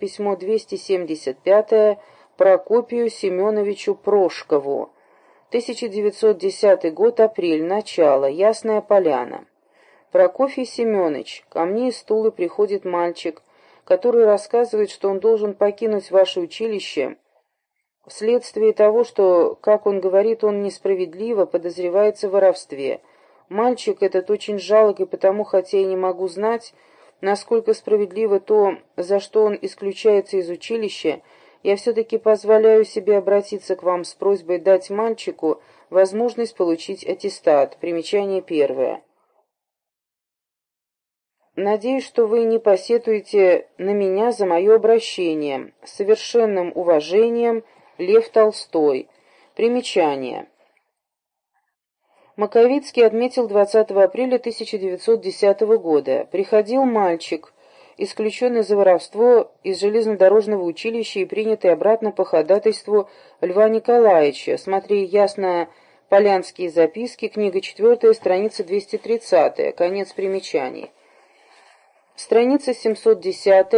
письмо 275 Прокопию Семеновичу Прошкову. 1910 год, апрель, начало, Ясная Поляна. Прокофий Семенович, ко мне из Тулы приходит мальчик, который рассказывает, что он должен покинуть ваше училище вследствие того, что, как он говорит, он несправедливо подозревается в воровстве. Мальчик этот очень жалок, и потому, хотя я не могу знать, насколько справедливо то, за что он исключается из училища, я все-таки позволяю себе обратиться к вам с просьбой дать мальчику возможность получить аттестат. Примечание первое. Надеюсь, что вы не посетуете на меня за мое обращение. С совершенным уважением, Лев Толстой. Примечание. Маковицкий отметил 20 апреля 1910 года. Приходил мальчик, исключенный за воровство из железнодорожного училища и принятый обратно по ходатайству Льва Николаевича. Смотри ясно «Полянские записки», книга 4, страница 230, конец примечаний. Страница 710